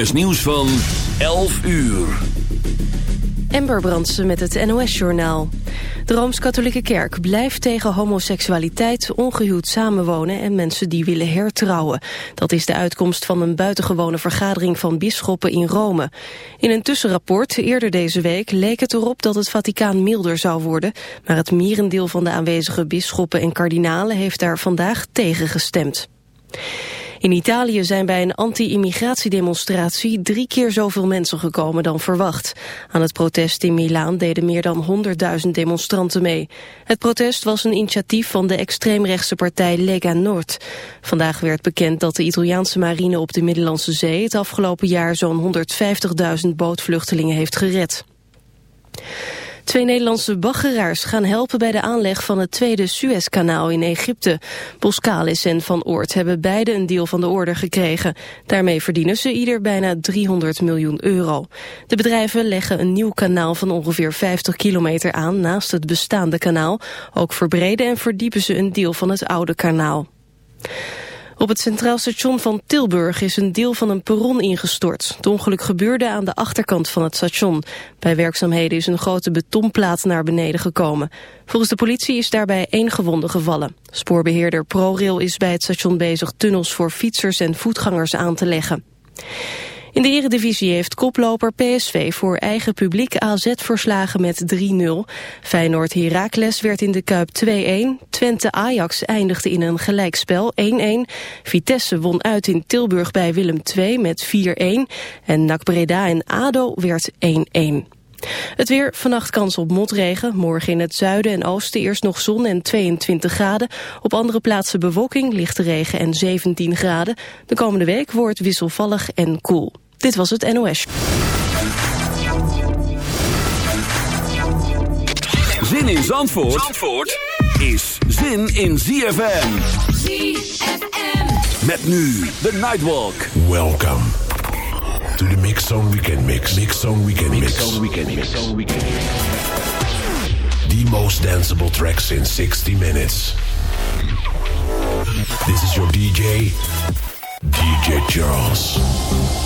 is nieuws van 11 uur. Ember Brandsen met het NOS-journaal. De Rooms-Katholieke Kerk blijft tegen homoseksualiteit, ongehuwd samenwonen en mensen die willen hertrouwen. Dat is de uitkomst van een buitengewone vergadering van bisschoppen in Rome. In een tussenrapport eerder deze week leek het erop dat het Vaticaan milder zou worden, maar het merendeel van de aanwezige bisschoppen en kardinalen heeft daar vandaag tegen gestemd. In Italië zijn bij een anti-immigratiedemonstratie drie keer zoveel mensen gekomen dan verwacht. Aan het protest in Milaan deden meer dan 100.000 demonstranten mee. Het protest was een initiatief van de extreemrechtse partij Lega Nord. Vandaag werd bekend dat de Italiaanse marine op de Middellandse Zee het afgelopen jaar zo'n 150.000 bootvluchtelingen heeft gered. Twee Nederlandse baggeraars gaan helpen bij de aanleg van het tweede Suezkanaal in Egypte. Boskalis en Van Oort hebben beide een deel van de order gekregen. Daarmee verdienen ze ieder bijna 300 miljoen euro. De bedrijven leggen een nieuw kanaal van ongeveer 50 kilometer aan naast het bestaande kanaal. Ook verbreden en verdiepen ze een deel van het oude kanaal. Op het Centraal Station van Tilburg is een deel van een perron ingestort. Het ongeluk gebeurde aan de achterkant van het station. Bij werkzaamheden is een grote betonplaat naar beneden gekomen. Volgens de politie is daarbij één gewonde gevallen. Spoorbeheerder ProRail is bij het station bezig tunnels voor fietsers en voetgangers aan te leggen. In de eredivisie heeft koploper PSV voor eigen publiek AZ verslagen met 3-0. Feyenoord Heracles werd in de Kuip 2-1. Twente Ajax eindigde in een gelijkspel 1-1. Vitesse won uit in Tilburg bij Willem II met 4-1. En NAC Breda en ADO werd 1-1. Het weer, vannacht kans op motregen. Morgen in het zuiden en oosten eerst nog zon en 22 graden. Op andere plaatsen bewolking, lichte regen en 17 graden. De komende week wordt wisselvallig en koel. Dit was het NOS. Zin in Zandvoort, Zandvoort is zin in ZFM. ZFM. Met nu de Nightwalk. Welcome to the Mix Zone Weekend Mix. Mix Zone Weekend Mix. Mix Zone Weekend Mix. Weekend Mix. The most danceable tracks in 60 minutes. This is your DJ, DJ Charles.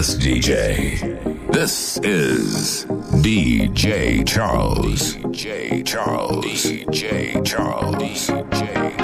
This DJ. This is DJ Charles. DJ Charles. DJ Charles. DJ Charles.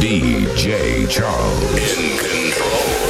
DJ Charles. In control.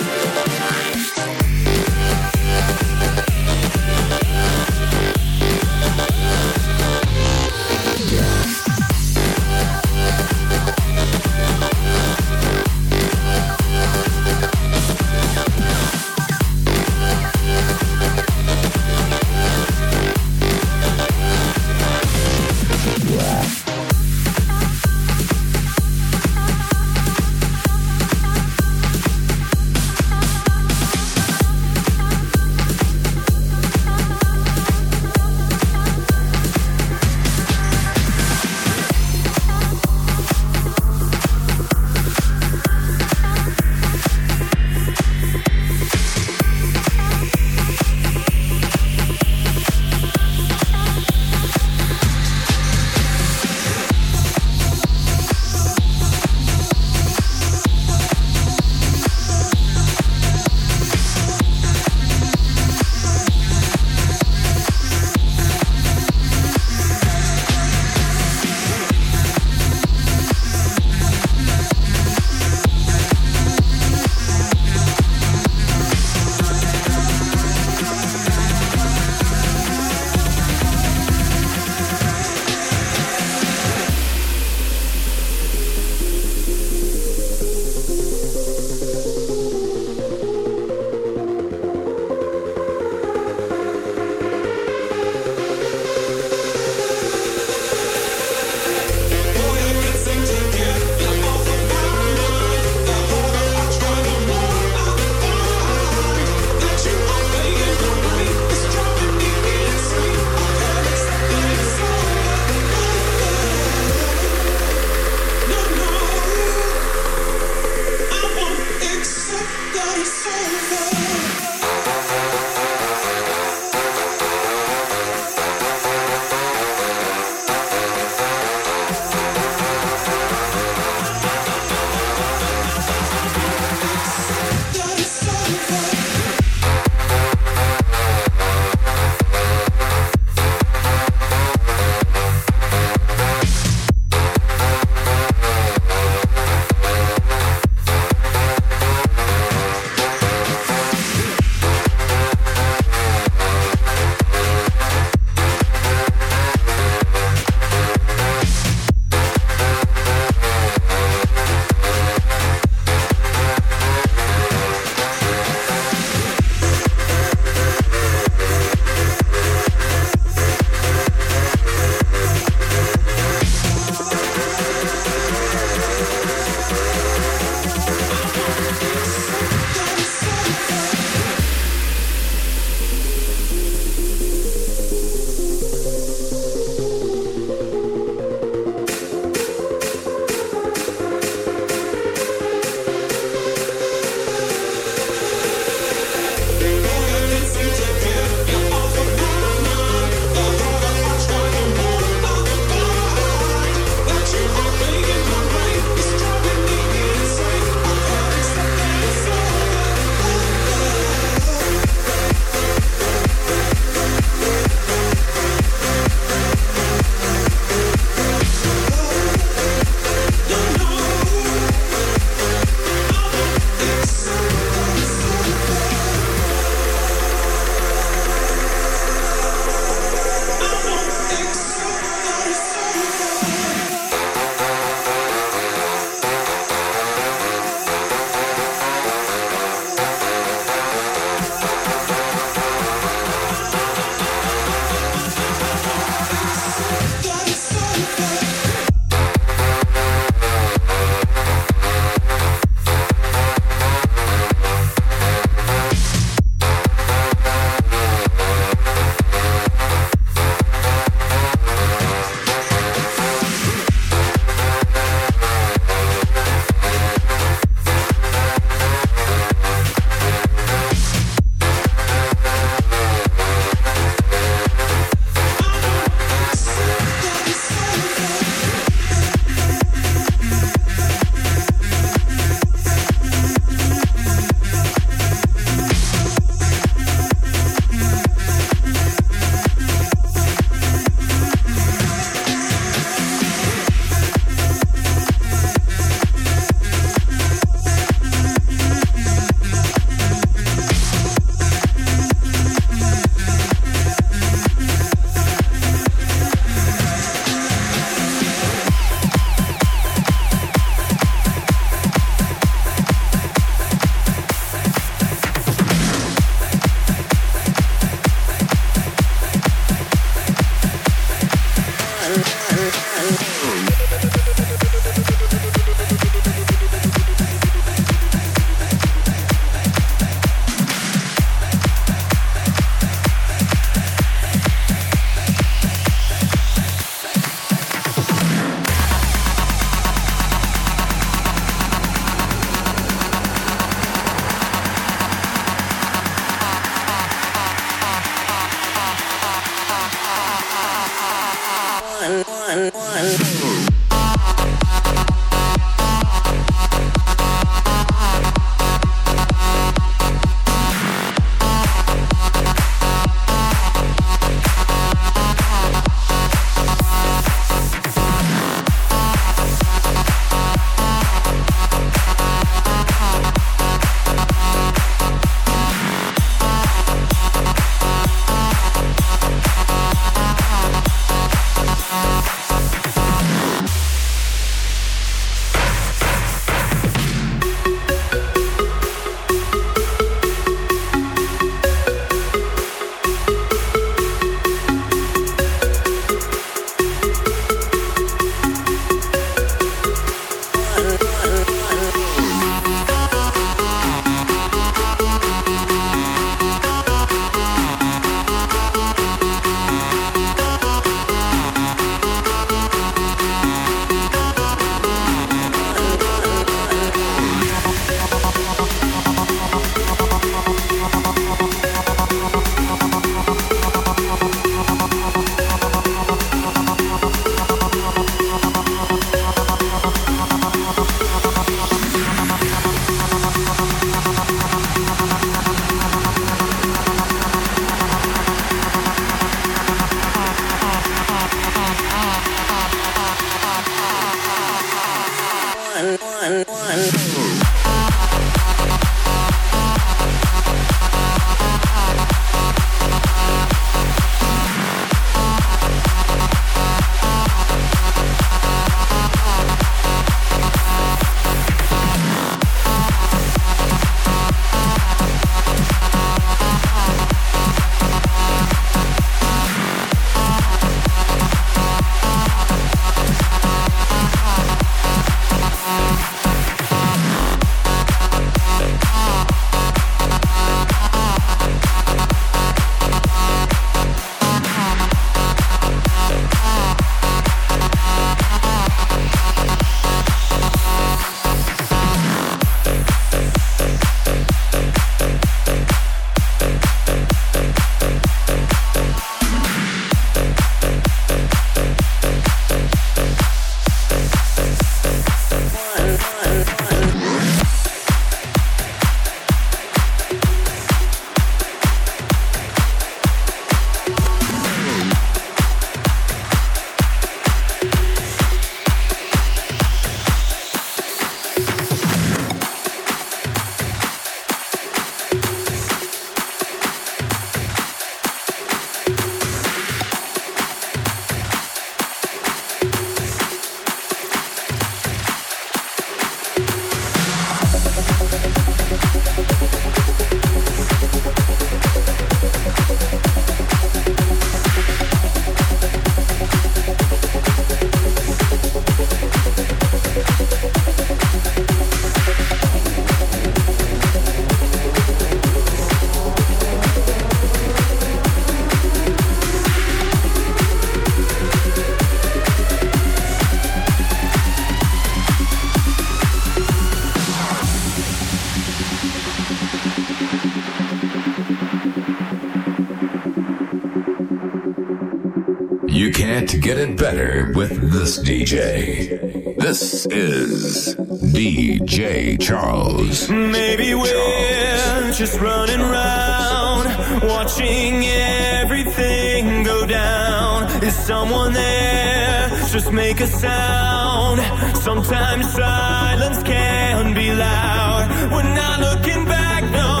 Get it better with this DJ. This is DJ Charles. Maybe we're just running around, watching everything go down. Is someone there? Just make a sound. Sometimes silence can be loud. We're not looking back, no,